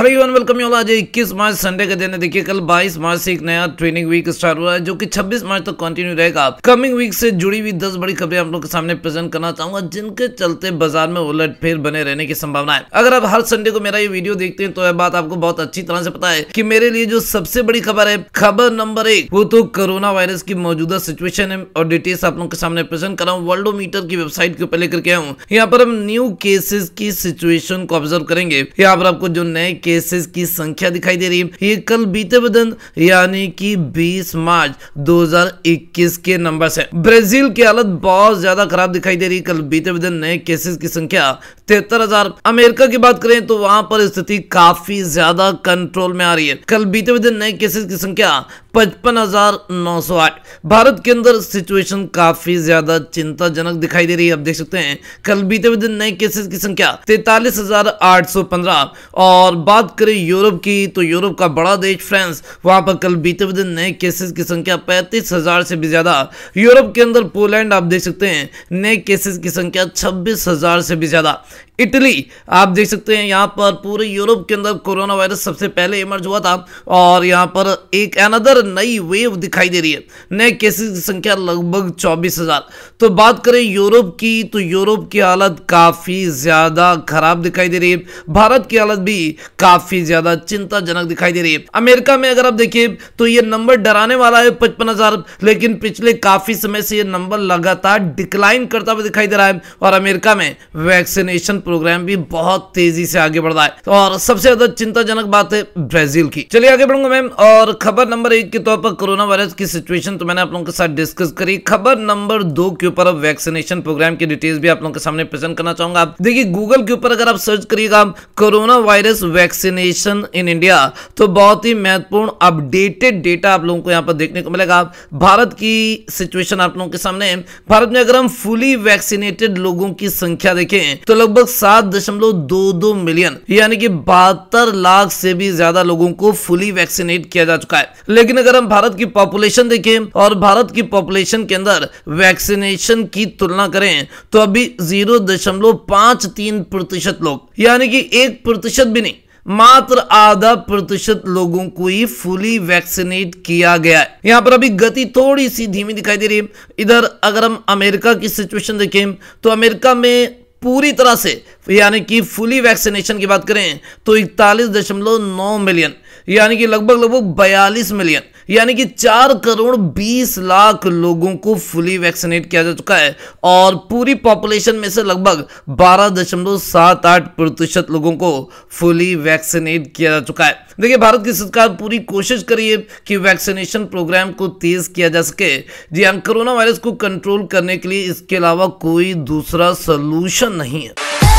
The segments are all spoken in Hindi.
हेलो एवरीवन वेलकम यू आज 21 मार्च संडे का दिन है। देखिए, कल 22 मार्च से एक नया ट्रेनिंग वीक स्टार्ट हुआ है, जो कि 26 मार्च तक कंटिन्यू रहेगा। कमिंग वीक से जुड़ी हुई 10 बड़ी खबरें आप लोग के सामने प्रेजेंट करना चाहूँगा, जिनके चलते बाज़ार में उलट फेर बने रहने की संभावना है। अगर आप हर संडे को मेरा ये वीडियो देखते हैं तो यह बात आपको बहुत अच्छी तरह से पता है की मेरे लिए जो सबसे बड़ी खबर है, खबर नंबर एक, वो तो कोरोना वायरस की मौजूदा सिचुएशन है, और डिटेल्स आप लोग के सामने प्रेजेंट कर रहा हूँ। वर्ल्डोमीटर की वेबसाइट के ऊपर लेकर के आऊँ यहाँ पर हम न्यू केसेस की सिचुएशन को ऑब्ज़र्व करेंगे। यहाँ पर आपको जो नए केसेस की संख्या दिखाई दे रही है। ये कल बीते दिन यानी कि 20 मार्च 2021 के नंबर से ब्राज़ील की हालत बहुत ज़्यादा खराब दिखाई दे रही है। कल बीते दिन नए केसेस की संख्या तिहत्तर हज़ार। अमेरिका की बात करें तो वहाँ पर स्थिति काफ़ी ज़्यादा कंट्रोल में आ रही है। कल बीते दिन नए केसेस की संख्या पचपन हज़ार नौ सौ आठ। भारत के अंदर सिचुएशन काफ़ी ज़्यादा चिंताजनक दिखाई दे रही है। आप देख सकते हैं, कल बीते दिन नए केसेस की संख्या तैतालीस हज़ार आठ सौ पंद्रह और करें यूरोप की तो यूरोप का बड़ा देश फ्रांस, वहाँ पर कल बीते हुए दिन नए केसेस की संख्या पैंतीस हज़ार से भी ज़्यादा। यूरोप के अंदर पोलैंड आप देख सकते हैं, नए केसेस की संख्या छब्बीस हज़ार से भी ज़्यादा। इटली। आप देख सकते हैं यहाँ पर पूरे यूरोप के अंदर कोरोना वायरस सबसे पहले इमर्ज हुआ था और यहाँ पर एक अनदर नई वेव दिखाई दे रही है। नए केसेस की संख्या लगभग चौबीस हज़ार। तो बात करें यूरोप की तो यूरोप की हालत काफ़ी ज़्यादा खराब दिखाई दे रही है। भारत की हालत भी काफ़ी ज़्यादा चिंताजनक दिखाई दे रही है। अमेरिका में अगर आप देखिए तो ये नंबर डराने वाला है पचपन हज़ार, लेकिन पिछले काफ़ी समय से ये नंबर लगातार डिक्लाइन करता हुआ दिखाई दे रहा है और अमेरिका में वैक्सीनेशन प्रोग्राम भी बहुत तेज़ी से आगे बढ़ रहा है। और सबसे ज़्यादा चिंताजनक बात है ब्राज़ील की। चलिए आगे बढ़ूँगा मैम, और खबर नंबर एक के तौर पर कोरोना वायरस की सिचुएशन तो मैंने आप लोगों के साथ डिस्कस करी। खबर नंबर दो के ऊपर अब वैक्सीनेशन प्रोग्राम की डिटेल्स भी आप लोगों के सामने प्रेजेंट करना चाहूँगा। देखिए गूगल के ऊपर अगर आप सर्च करिएगा, corona virus vaccination in India तो बहुत ही महत्वपूर्ण अपडेटेड डेटा आप लोगों को यहाँ पर देखने को मिलेगा। भारत की सिचुएशन आप लोगों के सामने भारत में अगर हम फुली वैक्सीनेटेड लोगों की संख्या देखें तो लगभग सात दशमलव दो दो मिलियन, यानी कि बहत्तर लाख से भी ज़्यादा लोगों को फुली वैक्सीनेट किया जा चुका है। लेकिन अगर हम भारत की पॉपुलेशन देखें और भारत की पॉपुलेशन के अंदर वैक्सीनेशन की तुलना करें तो अभी ज़ीरो दशमलव पाँच तीन प्रतिशत लोग, यानी कि एक प्रतिशत भी नहीं, मात्र आधा प्रतिशत लोगों को ही फुली वैक्सीनेट किया गया है। यहाँ पर अभी गति थोड़ी सी धीमी दिखाई दे रही है। इधर अगर हम अमेरिका की सिचुएशन देखें तो अमेरिका में पूरी तरह से, यानी कि फुली वैक्सीनेशन की बात करें तो इकतालीस दशमलव नौ मिलियन यानी कि लगभग लगभग बयालीस मिलियन यानी कि चार करोड़ बीस लाख लोगों को फुली वैक्सीनेट किया जा चुका है और पूरी पॉपुलेशन में से लगभग बारह दशमलव सात आठ प्रतिशत लोगों को फुली वैक्सीनेट किया जा चुका है। देखिए, भारत की सरकार पूरी कोशिश करिए कि वैक्सीनेशन प्रोग्राम को तेज किया जा सके। जी हाँ कोरोना वायरस को कंट्रोल करने के लिए इसके अलावा कोई दूसरा सोल्यूशन नहीं है।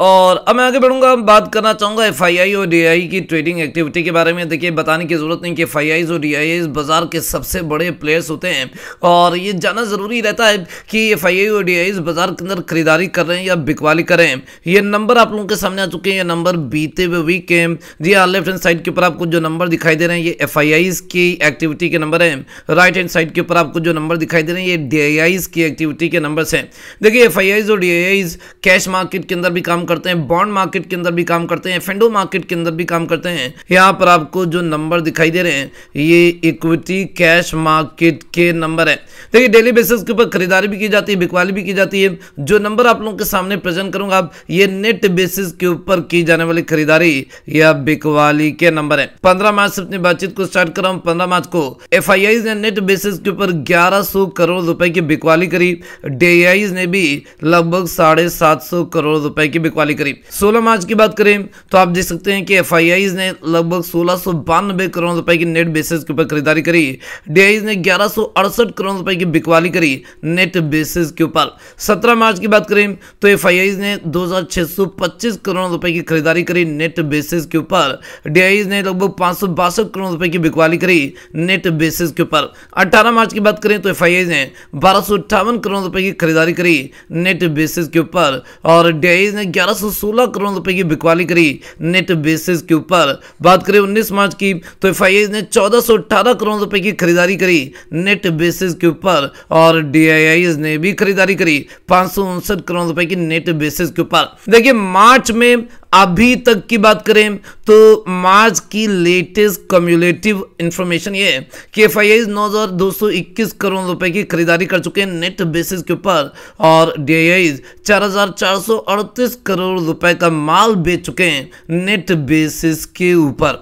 और अब मैं आगे बढ़ूँगा बात करना चाहूँगा एफ़ और डी की ट्रेडिंग एक्टिविटी के बारे में। देखिए, बताने की ज़रूरत नहीं कि एफ़ और डी बाज़ार के सबसे बड़े प्लेयर्स होते हैं। और ये जानना ज़रूरी रहता है कि एफआईआई और डी बाज़ार के अंदर खरीदारी कर रहे हैं या बिकवाली कर रहे हैं। ये नंबर आप लोगों के सामने आ चुके हैं, ये नंबर बीते हुए वीक के जी हाँ लेफ़्ट हैंड साइड के ऊपर आपको जो नंबर दिखाई दे रहे हैं, ये एफ़ की एक्टिविटी के नंबर है। राइट हैंड साइड के ऊपर आपको जो नंबर दिखाई दे रहे हैं, ये डी की एक्टिविटी के नंबर है। देखिए एफ़ और डी कैश मार्केट के अंदर भी काम करते हैं बॉन्ड मार्केट के अंदर भी काम करते हैं, फेंडो मार्केट के अंदर भी काम करते हैं। यहाँ पर आपको जो नंबर दिखाई दे रहे हैं, ये इक्विटी कैश मार्केट के नंबर है। देखिए डेली बेसिस के ऊपर खरीदारी भी की जाती है, बिकवाली भी की जाती है। जो नंबर आप लोगों के सामने प्रेजेंट करूँगा, आप ये नेट बेसिस के ऊपर की जाने वाली खरीदारी या बिकवाली के नंबर है। पंद्रह मार्च से अपनी बातचीत को स्टार्ट कर रहा हूँ, पंद्रह मार्च को। एफ़ ने नेट बेसिस के ऊपर ग्यारह करोड़ रुपए की बिकवाली करी। डी ने भी लगभग साढ़े करोड़ रुपए की करीब। 16 मार्च की बात करें तो आप देख सकते हैं कि एफ़ ने लगभग सोलह करोड़ रुपए की नेट बेसिस के ऊपर खरीदारी करी। डी ने ग्यारह करोड़ रुपए की बिकवाली करी नेट बेसिस के ऊपर। 17 मार्च की बात करें तो एफ़ ने दो करोड़ रुपए की खरीदारी करी नेट बेसिस के ऊपर। डी ने लगभग पाँच करोड़ रुपए की बिकवाली करी नेट बेसिस के ऊपर। 18 मार्च की बात करें तो एफ़ ने बारह करोड़ रुपए की खरीदारी करी नेट बेसिस के ऊपर। और डी ने ग्यारह 116 करोड़ रुपए की बिकवाली करी नेट बेसिस के ऊपर। बात करें 19 मार्च की तो एफ़ ने 1418 करोड़ रुपए की खरीदारी करी नेट बेसिस के ऊपर और डी ने भी खरीदारी करी पाँच करोड़ रुपए की नेट बेसिस के ऊपर। देखिए, मार्च में अभी तक की बात करें तो मार्च की लेटेस्ट कम्युलेटिव इंफॉर्मेशन ये है कि एफ़ आई नौ हज़ार दो सौ इक्कीस करोड़ रुपए की खरीदारी कर चुके हैं नेट बेसिस के ऊपर और डी आई चार हज़ार चार सौ अड़तीस करोड़ रुपए का माल बेच चुके हैं नेट बेसिस के ऊपर।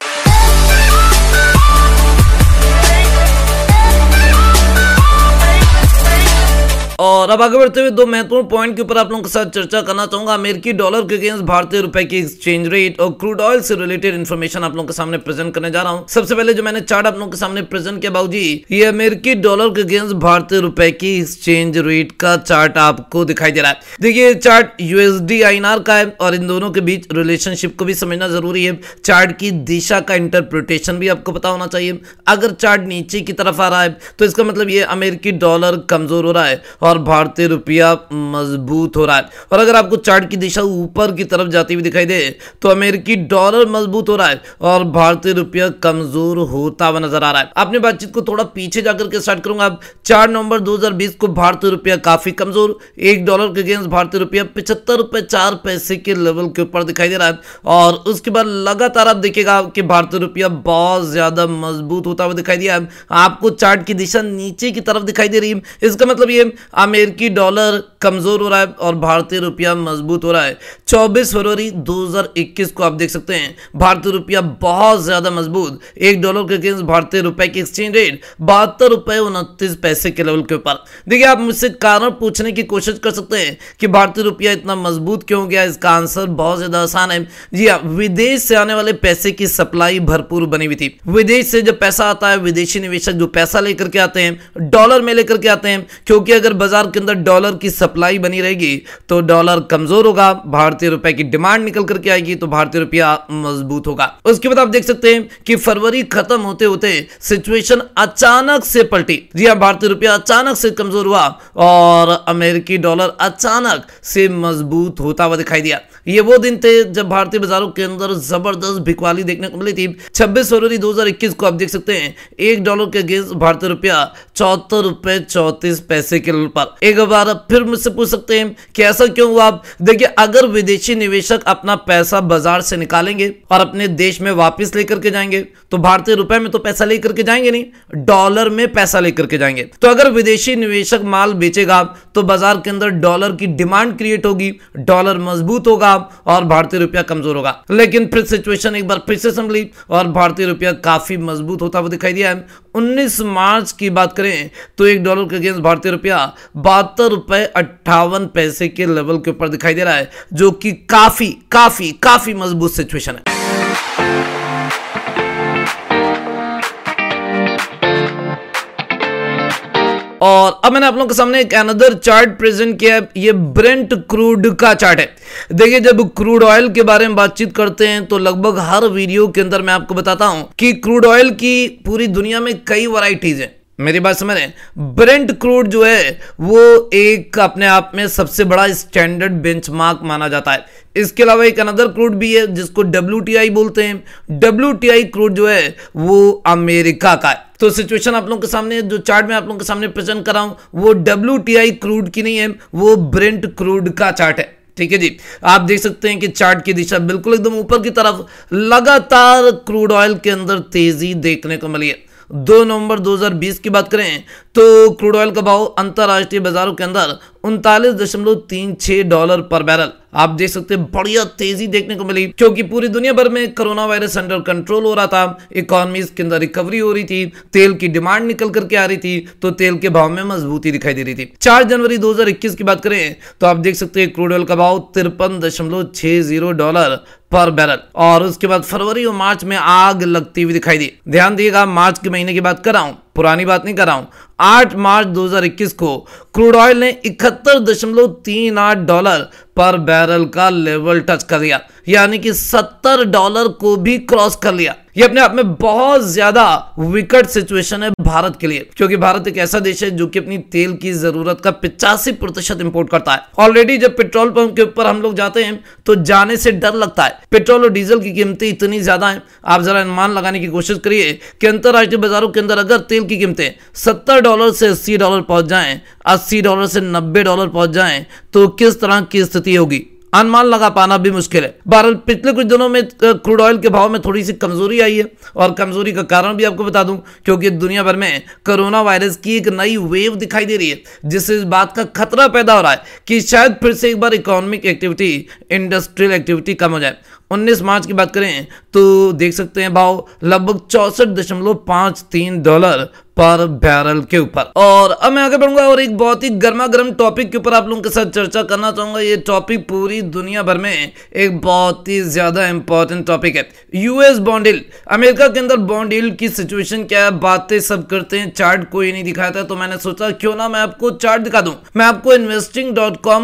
और अब आगे बढ़ते हुए दो महत्वपूर्ण पॉइंट के ऊपर आप लोगों के साथ चर्चा करना चाहूँगा। अमेरिकी डॉलर के अगेंस्ट भारतीय रुपए की एक्सचेंज रेट और क्रूड ऑयल से रिलेटेड इन्फॉर्मेशन आप लोगों के सामने प्रेजेंट करने जा रहा हूँ। सबसे पहले जो मैंने चार्ट आप लोगों के सामने प्रेजेंट किया, बाबू जी, ये अमेरिकी डॉलर के अगेंस्ट भारतीय रुपए की एक्सचेंज रेट का चार्ट आपको दिखाई दे रहा है। देखिए चार्ट यूएसडी आईएनआर का है और इन दोनों के बीच रिलेशनशिप को भी समझना ज़रूरी है। चार्ट की दिशा का इंटरप्रिटेशन भी आपको पता होना चाहिए। अगर चार्ट नीचे की तरफ़ आ रहा है तो इसका मतलब ये अमेरिकी डॉलर कमज़ोर हो रहा है और भारतीय रुपया मज़बूत हो रहा है। और अगर आपको चार्ट की दिशा ऊपर की तरफ़ जाती हुई दिखाई दे तो अमेरिकी डॉलर मज़बूत हो रहा है और भारतीय रुपया कमज़ोर होता हुआ नज़र आ रहा है। अपनी बातचीत को थोड़ा पीछे जाकर के स्टार्ट करूँगा। अब चार नवंबर 2020 को भारतीय रुपया काफ़ी कमज़ोर, एक डॉलर के अगेंस्ट भारतीय रुपया पिछहत्तर रुपए चार पैसे के लेवल के ऊपर दिखाई दे रहा है। और उसके बाद लगातार आप देखिएगा कि भारतीय रुपया बहुत ज़्यादा मज़बूत होता हुआ दिखाई दिया आपको चार्ट की दिशा नीचे की तरफ़ दिखाई दे रही है। इसका मतलब ये अमेरिकी डॉलर कमज़ोर हो रहा है और भारतीय रुपया मज़बूत हो रहा है। 24 फरवरी 2021 को आप देख सकते हैं, भारतीय रुपया बहुत ज़्यादा मज़बूत। एक डॉलर के अगेंस्ट भारतीय रुपए की एक्सचेंज रेट बहत्तर रुपए उनतीस पैसे के लेवल के ऊपर। देखिए, आप मुझसे कारण पूछने की कोशिश कर सकते हैं कि भारतीय रुपया इतना मज़बूत क्यों गया इसका आंसर बहुत ज़्यादा आसान है। जी हाँ विदेश से आने वाले पैसे की सप्लाई भरपूर बनी हुई थी। विदेश से जब पैसा आता है, विदेशी निवेशक जो पैसा लेकर के आते हैं, डॉलर में लेकर के आते हैं, क्योंकि अगर बाज़ार के अंदर डॉलर की सप्लाई बनी रहेगी तो डॉलर कमज़ोर होगा, भारतीय रुपए की डिमांड निकल करके आएगी तो भारतीय रुपया मज़बूत होगा। उसके बाद आप देख सकते हैं कि फरवरी खत्म होते होते सिचुएशन अचानक से पलटी। जी हाँ भारतीय रुपया अचानक से कमज़ोर हुआ और अमेरिकी डॉलर अचानक से मज़बूत होता हुआ दिखाई दिया। ये वो दिन थे जब भारतीय बाजारों के अंदर ज़बरदस्त भिकवाली देखने को मिली थी। 26 फरवरी 2021 को आप देख सकते हैं, एक डॉलर के अगेंस्ट भारतीय रुपया चौहत्तर रुपए चौतीस पैसे के पर एक बार फिर मुझसे पूछ सकते हैं कि ऐसा क्यों हुआ? आप देखिए, अगर विदेशी निवेशक अपना पैसा बाज़ार से निकालेंगे और अपने देश में वापस लेकर के जाएँगे तो भारतीय रुपए में तो पैसा लेकर के जाएँगे नहीं डॉलर में पैसा लेकर के जाएँगे। तो अगर विदेशी निवेशक माल बेचेगा तो बाज़ार के अंदर डॉलर की डिमांड क्रिएट होगी डॉलर मज़बूत होगा और भारतीय रुपया कमज़ोर होगा। लेकिन फिर सिचुएशन एक बार फिर से संभली और भारतीय रुपया काफ़ी मज़बूत होता हुआ दिखाई दिया है। 19 मार्च की बात करें तो एक डॉलर के अगेंस्ट भारतीय रुपया बहत्तर रुपए अट्ठावन पैसे के लेवल के ऊपर दिखाई दे रहा है, जो कि काफ़ी काफ़ी काफ़ी मज़बूत सिचुएशन है। और अब मैंने आप लोगों के सामने एक अनदर चार्ट प्रेजेंट किया है। ये ब्रेंट क्रूड का चार्ट है। देखिए, जब क्रूड ऑयल के बारे में बातचीत करते हैं तो लगभग हर वीडियो के अंदर मैं आपको बताता हूँ कि क्रूड ऑयल की पूरी दुनिया में कई वराइटीज हैं। मेरी बात समझ रहे ब्रेंट क्रूड जो है, वो एक अपने आप में सबसे बड़ा स्टैंडर्ड बेंचमार्क माना जाता है। इसके अलावा एक अनदर क्रूड भी है, जिसको डब्ल्यूटीआई बोलते हैं। डब्ल्यूटीआई क्रूड जो है, वो अमेरिका का है। तो सिचुएशन आप लोगों के सामने, जो चार्ट में आप लोगों के सामने प्रेजेंट कर रहा हूँ, वो डब्ल्यूटीआई क्रूड की नहीं है, वो ब्रेंट क्रूड का चार्ट है। ठीक है जी? आप देख सकते हैं कि चार्ट की दिशा बिल्कुल एकदम ऊपर की तरफ़ लगातार क्रूड ऑयल के अंदर तेज़ी देखने को मिली है। दो नवंबर 2020 की बात करें तो क्रूड ऑयल का भाव अंतर्राष्ट्रीय बाजारों के अंदर उनतालीस दशमलव तीन छह डॉलर पर बैरल। आप देख सकते हैं, बढ़िया तेज़ी देखने को मिली, क्योंकि पूरी दुनिया भर में कोरोना वायरस अंडर कंट्रोल हो रहा था इकोनॉमीज के अंदर रिकवरी हो रही थी, तेल की डिमांड निकल करके आ रही थी तो तेल के भाव में मजबूती दिखाई दे रही थी। चार जनवरी 2021 की बात करें तो आप देख सकते हैं, क्रूड ऑयल का भाव तिरपन दशमलव छह ज़ीरो डॉलर पर बैरल। और उसके बाद फरवरी और मार्च में आग लगती हुई दिखाई दी। ध्यान दिएगा मार्च के महीने की बात कर रहा हूँ पुरानी बात नहीं कर रहा हूँ। 8 मार्च 2021 को क्रूड ऑयल ने इकहत्तर दशमलव तीन आठ डॉलर पर बैरल का लेवल टच कर लिया यानी कि 70 डॉलर को भी क्रॉस कर लिया। ये अपने आप में बहुत ज़्यादा विकट सिचुएशन है भारत के लिए। क्योंकि भारत एक ऐसा देश है जो कि अपनी तेल की ज़रूरत का पिचासी प्रतिशत इम्पोर्ट करता है। ऑलरेडी जब पेट्रोल पंप के ऊपर हम लोग जाते हैं तो जाने से डर लगता है। पेट्रोल और डीजल की कीमतें इतनी ज़्यादा हैं। आप जरा अनुमान लगाने की कोशिश करिए कि अंतरराष्ट्रीय बाजारों के अंदर अगर तेल की कीमतें सत्तर डॉलर से अस्सी डॉलर पहुँच जाए, अस्सी डॉलर से नब्बे डॉलर पहुँच जाए तो किस तरह की स्थिति होगी। अनुमान लगा पाना भी मुश्किल है। बहरहाल, पिछले कुछ दिनों में क्रूड ऑयल के भाव में थोड़ी सी कमज़ोरी आई है और कमज़ोरी का कारण भी आपको बता दूँ, क्योंकि दुनिया भर में कोरोना वायरस की एक नई वेव दिखाई दे रही है, जिससे इस बात का खतरा पैदा हो रहा है कि शायद फिर से एक बार इकोनॉमिक एक्टिविटी इंडस्ट्रियल एक्टिविटी कम हो जाए। 19 मार्च की बात करें तो देख सकते हैं भाव, लगभग चौसठ दशमलव पाँच तीन डॉलर पर बैरल के ऊपर। और अब मैं आगे बढ़ूँगा और एक बहुत ही गर्मा गर्म टॉपिक के ऊपर आप लोगों के साथ चर्चा करना चाहूँगा। ये टॉपिक पूरी दुनिया भर में एक बहुत ही ज़्यादा इंपॉर्टेंट टॉपिक है। यूएस बॉन्ड डील अमेरिका के अंदर बॉन्ड डील की सिचुएशन क्या है? बातें सब करते हैं चार्ट कोई नहीं दिखाता तो मैंने सोचा क्यों ना मैं आपको चार्ट दिखा दूँ। मैं आपको इन्वेस्टिंग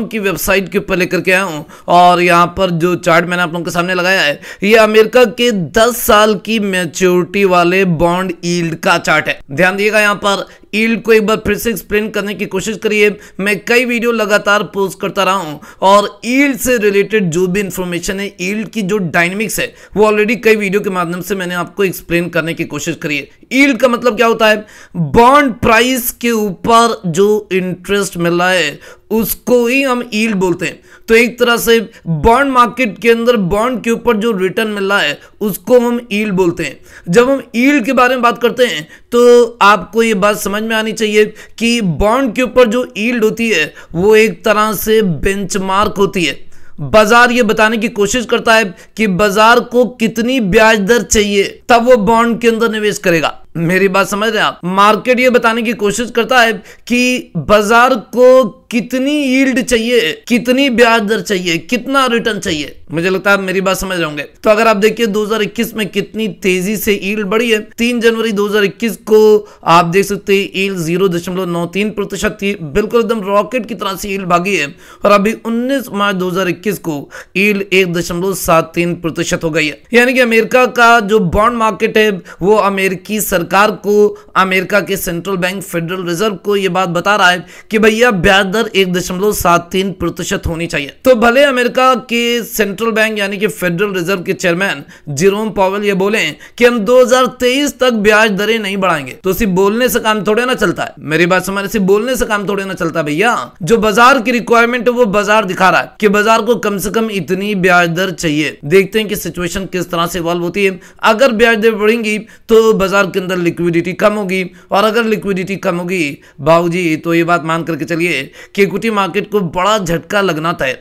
की वेबसाइट के ऊपर लेकर के आया हूँ और यहाँ पर जो चार्ट मैंने आप लोगों के सामने लगाया है। ये अमेरिका के दस साल की मेच्योरिटी वाले बॉन्ड ईल्ड का चार्ट है। ध्यान दिएगा यहाँ पर ईल्ड को एक बार फिर से एक्सप्लेन करने की कोशिश करिए। मैं कई वीडियो लगातार पोस्ट करता रहा हूँ और ईल्ड से रिलेटेड जो भी इंफॉर्मेशन है, ईल्ड की जो डायनेमिक्स है, वो ऑलरेडी कई वीडियो के माध्यम से मैंने आपको एक्सप्लेन करने की कोशिश करी है। ईल्ड का मतलब क्या होता है? बॉन्ड प्राइस के ऊपर जो इंटरेस्ट मिल रहा है, उसको ही हम ईल्ड बोलते हैं। तो एक तरह से बॉन्ड मार्केट के अंदर बॉन्ड के ऊपर जो रिटर्न मिल रहा है, उसको हम ईल्ड बोलते हैं। जब हम ईल्ड के बारे में बात करते हैं तो आपको ये बात समझ में आनी चाहिए कि बॉन्ड के ऊपर जो ईल्ड होती है, वो एक तरह से बेंचमार्क होती है। बाज़ार ये बताने की कोशिश करता है कि बाज़ार को कितनी ब्याज दर चाहिए, तब वो बॉन्ड के अंदर निवेश करेगा। मेरी बात समझ रहे हैं आप? मार्केट ये बताने की कोशिश करता है कि बाज़ार को कितनी यील्ड चाहिए, कितनी ब्याज दर चाहिए, कितना रिटर्न चाहिए? मुझे लगता है आप मेरी बात समझ रहे तो अगर आप देखिए 2021 में कितनी तेज़ी से ईल्ड बढ़ी है, तीन जनवरी 2021 को आप देख सकते हैं ईल्ड ज़ीरो दशमलव नौ तीन प्रतिशत थी। बिल्कुल एकदम रॉकेट की तरह से ईल्ड भागी है और अभी 19 मार्च 2021 को ईल्ड एक दशमलव सात तीन प्रतिशत हो गई है। यानी कि अमेरिका का जो बॉन्ड मार्केट है, वो अमेरिकी सरकार को, अमेरिका के सेंट्रल बैंक, फेडरल रिज़र्व को यह बात बता रहा है कि भैया ब्याज दर एक दशमलव सात तीन प्रतिशत होनी चाहिए। तो भले अमेरिका के सेंट्रल बैंक यानी कि फेडरल रिज़र्व के चेयरमैन जिरोम पॉवल ये बोले कि हम 2023 तक ब्याज दरें नहीं बढ़ाएँगे। तो सिर्फ़ बोलने से काम थोड़े ना चलता है। मेरी बात समझ, सिर्फ़ बोलने से काम थोड़े ना चलता भैया। जो बाज़ार की रिक्वायरमेंट है वो बाज़ार दिखा रहा है कि बाज़ार को कम से कम इतनी ब्याज दर चाहिए। देखते हैं कि सिचुएशन किस तरह से इवॉल्व होती है। अगर ब्याज दर बढ़ेंगी तो बाज़ार के अंदर लिक्विडिटी कम होगी। और अगर लिक्विडिटी कम होगी बाबूजी तो ये बात मान करके चलिए कि इक्विटी मार्केट को बड़ा झटका लगना तय।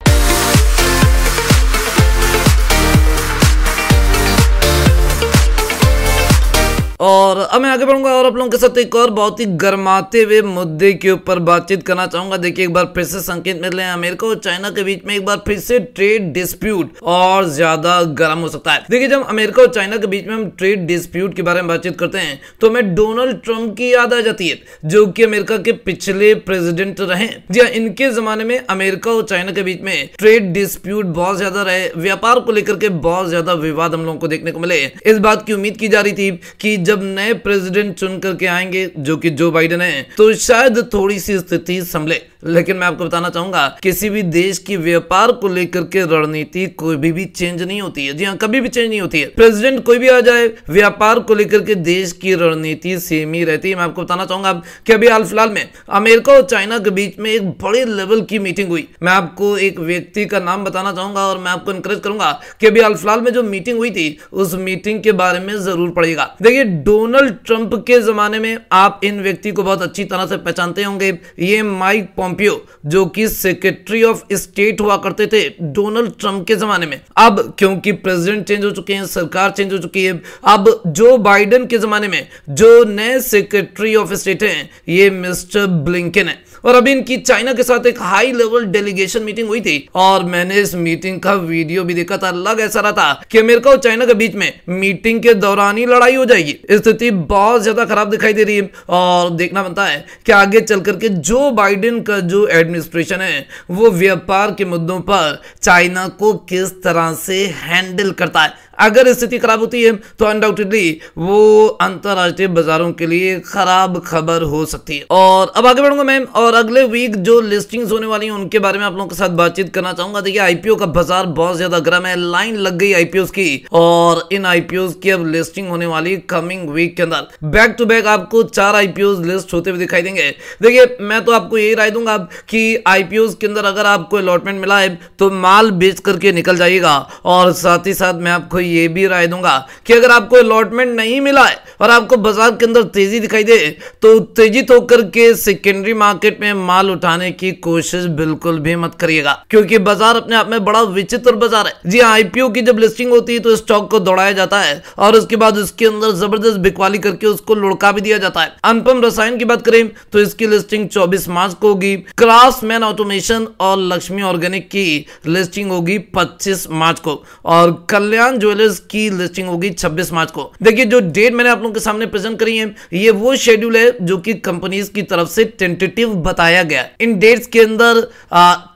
और अब मैं आगे बढ़ूँगा और आप लोगों के साथ एक और बहुत ही गर्माते हुए मुद्दे के ऊपर बातचीत करना चाहूँगा। देखिए एक बार फिर से संकेत मिल रहे हैं अमेरिका और चाइना के बीच में एक बार फिर से ट्रेड डिस्प्यूट और ज़्यादा गर्म हो सकता है। देखिए जब अमेरिका और चाइना के बीच में हम ट्रेड डिस्प्यूट के बारे में बातचीत करते हैं तो हमें डोनाल्ड ट्रंप की याद आ जाती है जो कि अमेरिका के पिछले प्रेसिडेंट रहे। जी हाँ, इनके जमाने में अमेरिका और चाइना के बीच में ट्रेड डिस्प्यूट बहुत ज़्यादा रहे। व्यापार को लेकर के बहुत ज़्यादा विवाद हम लोगों को देखने को मिले। इस बात की उम्मीद की जा रही थी कि जब नए प्रेसिडेंट चुन करके आएँगे जो कि जो बाइडेन है तो शायद थोड़ी सी स्थिति संभले। लेकिन मैं आपको बताना चाहूँगा किसी भी देश की व्यापार को लेकर के रणनीति कोई भी, भी चेंज नहीं होती है। जी हाँ कभी भी चेंज नहीं होती है। प्रेसिडेंट कोई भी आ जाए व्यापार को लेकर के देश की रणनीति सेम ही रहती है। मैं आपको बताना चाहूँगा कि अभी हाल फ़िलहाल में अमेरिका और चाइना के बीच में एक बड़े लेवल की मीटिंग हुई। मैं आपको एक व्यक्ति का नाम बताना चाहूँगा और मैं आपको इंकरेज करूँगा कि अभी हाल फ़िलहाल में जो मीटिंग हुई थी उस मीटिंग के बारे में ज़रूर पड़ेगा देखिए डोनाल्ड ट्रंप के जमाने में आप इन व्यक्ति को बहुत अच्छी तरह से पहचानते होंगे। ये माइक पॉम्पियो जो कि सेक्रेटरी ऑफ़ स्टेट हुआ करते थे डोनाल्ड ट्रंप के जमाने में। अब क्योंकि प्रेसिडेंट चेंज हो चुके हैं, सरकार चेंज हो चुकी है, अब जो बाइडन के जमाने में जो नए सेक्रेटरी ऑफ़ स्टेट हैं, ये मिस्टर ब्लिंकन है। और अभी इनकी चाइना के साथ एक हाई लेवल डेलीगेशन मीटिंग हुई थी। और मैंने इस मीटिंग का वीडियो भी देखा था लग ऐसा रहा था कि अमेरिका और चाइना के बीच में मीटिंग के दौरान ही लड़ाई हो जाएगी। स्थिति बहुत ज़्यादा खराब दिखाई दे रही है और देखना बनता है कि आगे चल करके जो बाइडेन का जो एडमिनिस्ट्रेशन है, वो व्यापार के मुद्दों पर चाइना को किस तरह से हैंडल करता है। अगर स्थिति खराब होती है तो अनडाउटेडली वो अंतरराष्ट्रीय बाजारों के लिए खराब खबर हो सकती है। और अब आगे बढ़ूँगा मैम और अगले वीक जो लिस्टिंग्स होने वाली हैं, उनके बारे में आप लोगों के साथ बातचीत करना चाहूँगा। देखिए आईपीओ का बाज़ार बहुत ज़्यादा गर्म है लाइन लग गई आईपीओ की, और इन आईपीओ की अब लिस्टिंग होने वाली कमिंग वीक के अंदर। बैक टू बैक आपको चार आईपीओ लिस्ट होते हुए दिखाई देंगे। देखिए, मैं तो आपको यही राय दूँगा कि आईपीओ के अंदर अगर आपको अलॉटमेंट मिला है तो माल बेच करके निकल जाइएगा। और साथ ही साथ मैं आपको ये भी राय दूँगा कि अगर आपको अलॉटमेंट नहीं मिला है और आपको बाज़ार के अंदर तेज़ी दिखाई दे तो तेजित होकर के सेकेंडरी मार्केट में माल उठाने की कोशिश बिल्कुल भी मत करिएगा, क्योंकि बाज़ार अपने आप में बड़ा विचित्र बाज़ार है। जी आईपीओ की जब लिस्टिंग होती है तो स्टॉक को दौड़ाया जाता है और उसके बाद उसके अंदर ज़बरदस्त बिकवाली करके उसको लुड़का भी दिया जाता है। अनुपम रसायन की बात करें तो इसकी लिस्टिंग 24 मार्च को होगी। क्राफ्टमैन ऑटोमेशन और लक्ष्मी ऑर्गेनिक की लिस्टिंग होगी 25 मार्च को। और कल्याण ज्वेलर्स की की लिस्टिंग होगी 26 मार्च को। देखिए, जो डेट मैंने आप लोगों के सामने प्रेजेंट करी है, ये वो शेड्यूल है जो कि कंपनीज़ की तरफ़ से टेंटेटिव बताया गया इन डेट्स के अंदर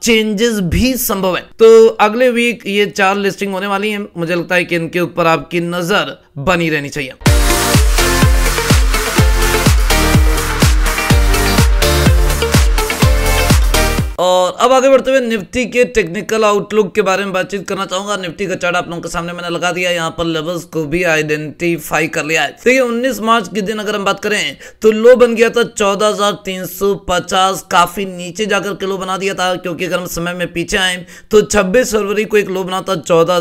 चेंजेस भी संभव है। तो अगले वीक ये चार लिस्टिंग होने वाली है। मुझे लगता है कि इनके ऊपर आपकी नज़र बनी रहनी चाहिए। और अब आगे बढ़ते हुए निफ्टी के टेक्निकल आउटलुक के बारे में बातचीत करना चाहूँगा। निफ्टी का चार्ट आप लोगों के सामने मैंने लगा दिया यहाँ पर लेवल्स को भी आइडेंटिफाई कर लिया है। देखिए उन्नीस मार्च के दिन अगर हम बात करें तो लो बन गया था चौदह काफ़ी नीचे जाकर के लो बना दिया था, क्योंकि अगर हम समय में पीछे आए तो छब्बीस फरवरी को एक लो बना था चौदह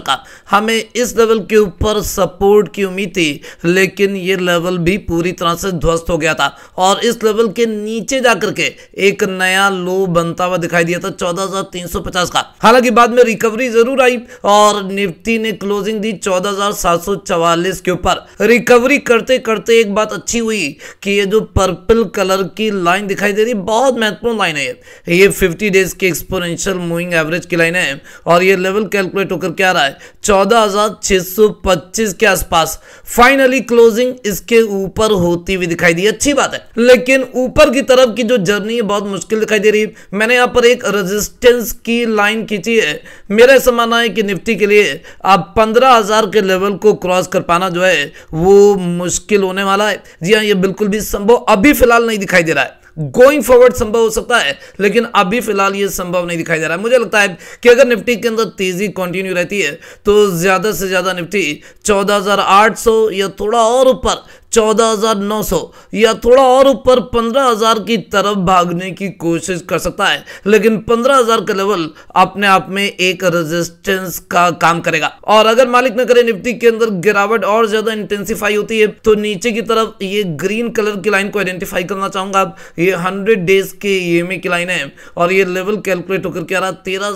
का। हमें इस लेवल के ऊपर सपोर्ट की उम्मीद थी, लेकिन ये लेवल भी पूरी तरह से ध्वस्त हो गया था। और इस लेवल के नीचे जाकर के एक नया लो बनता हुआ दिखाई दिया था 14,350 का। हालाँकि बाद में रिकवरी ज़रूर आई और निफ्टी ने क्लोजिंग दी 14,744 के ऊपर। रिकवरी करते करते एक बात अच्छी हुई कि ये जो पर्पल कलर की लाइन दिखाई दे रही बहुत महत्वपूर्ण लाइन है ये। 50 डेज़ की एक्सपोनेंशियल मूविंग एवरेज की लाइन है और ये लेवल कैलकुलेट होकर क्या रहा है 14,625 के आसपास। फाइनली क्लोजिंग इसके ऊपर होती हुई दिखाई दी। अच्छी बात है। लेकिन ऊपर की तरफ़ की जो जर्नी है बहुत मुश्किल मुश्किल दिखाई दे रही मैंने यहाँ पर एक रेजिस्टेंस की लाइन खींची है। मेरा ऐसा मानना है कि निफ्टी के लिए आप पंद्रह हज़ार के लेवल को क्रॉस कर पाना जो है वो मुश्किल होने वाला है। जी हाँ ये बिल्कुल भी संभव अभी फ़िलहाल नहीं दिखाई दे रहा है। गोइंग फॉरवर्ड संभव हो सकता है लेकिन अभी फ़िलहाल ये संभव नहीं दिखाई दे रहा है। मुझे लगता है कि अगर निफ्टी के अंदर तेज़ी कंटिन्यू रहती है तो ज़्यादा से ज़्यादा निफ्टी 14,800 या थोड़ा और ऊपर 14,900 या थोड़ा और ऊपर 15,000 की तरफ़ भागने की कोशिश कर सकता है लेकिन 15,000 का लेवल अपने आप में एक रेजिस्टेंस का काम करेगा। और अगर मालिक न करे निफ्टी के अंदर गिरावट और ज़्यादा इंटेंसिफाई होती है तो नीचे की तरफ़ ये ग्रीन कलर की लाइन को आइडेंटिफाई करना चाहूँगा। आप ये हंड्रेड डेज़ के ई की लाइन है और ये लेवल कैलकुलेट होकर क्या रहा तेरह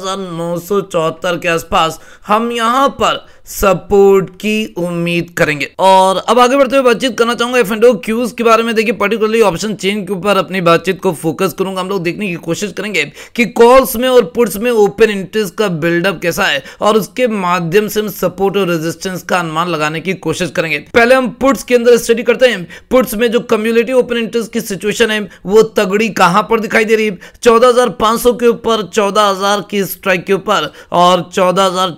के आसपास। हम यहाँ पर सपोर्ट की उम्मीद करेंगे। और अब आगे बढ़ते हुए बातचीत करना चाहूँगा एफ़ एंड क्यूज के बारे में। देखिए पर्टिकुलरली ऑप्शन चेन के ऊपर अपनी बातचीत को फोकस करूँगा। हम लोग देखने की कोशिश करेंगे कि कॉल्स में और पुट्स में ओपन इंटरेस्ट का बिल्डअप कैसा है और उसके माध्यम से हम सपोर्ट और रेजिस्टेंस का अनुमान लगाने की कोशिश करेंगे। पहले हम पुट्स के अंदर स्टडी करते हैं। पुट्स में जो कम्युनिटी ओपन इंटरेस्ट की सिचुएशन है, वो तगड़ी कहाँ पर दिखाई दे रही है? चौदह के ऊपर, चौदह की स्ट्राइक के ऊपर और चौदह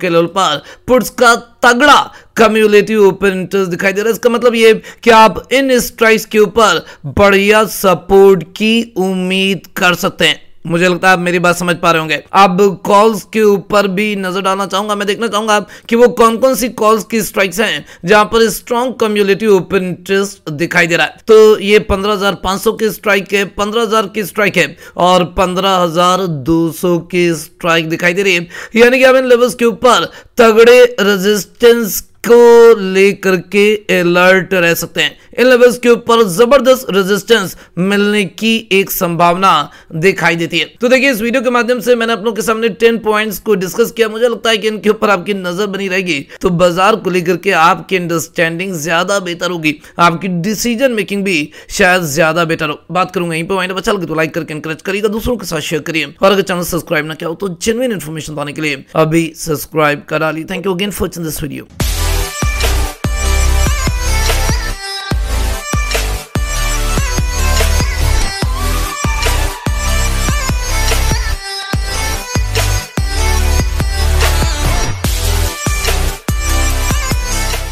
के लेवल पर। पुट्स का तगड़ा कम्युलेटिव ओपन इंटरेस्ट दिखाई दे रहा है। इसका मतलब ये कि आप इन स्ट्राइक्स के ऊपर बढ़िया सपोर्ट की उम्मीद कर सकते हैं। मुझे लगता है आप मेरी बात समझ पा रहे होंगे। अब कॉल्स के ऊपर भी नज़र डालना चाहूँगा मैं देखना चाहूँगा कि वो कौन कौन सी कॉल्स की स्ट्राइक्स हैं जहाँ पर स्ट्रॉन्ग कम्युनिटी ओपन इंटरेस्ट दिखाई दे रहा है। तो ये 15,500 की स्ट्राइक है 15,000 की स्ट्राइक है और 15,200 की स्ट्राइक दिखाई दे रही है। यानी कि आप इन लेवल्स के ऊपर तगड़े रेजिस्टेंस को लेकर के अलर्ट रह सकते हैं। इन लेवल्स के ऊपर ज़बरदस्त रेजिस्टेंस मिलने की एक संभावना दिखाई देती है। तो देखिए, इस वीडियो के माध्यम से मैंने लोगों के सामने टेन पॉइंट्स को डिस्कस किया। मुझे लगता है कि इनके ऊपर आपकी नज़र बनी रहेगी। तो बाज़ार को लेकर के आपकी अंडरस्टैंडिंग ज़्यादा बेहतर होगी। आपकी डिसीज़न मेकिंग भी शायद ज़्यादा बेटर हो। बात करूँगा यहीं पर अच्छा लगे तो लाइक करके इंकरेज करिएगा, दूसरों के साथ शेयर करिए। और अगर चैनल सब्सक्राइब ना किया हो तो जेनुइन इन्फॉर्मेशन पाने के लिए अभी सब्सक्राइब करा ली। Thank you again for this video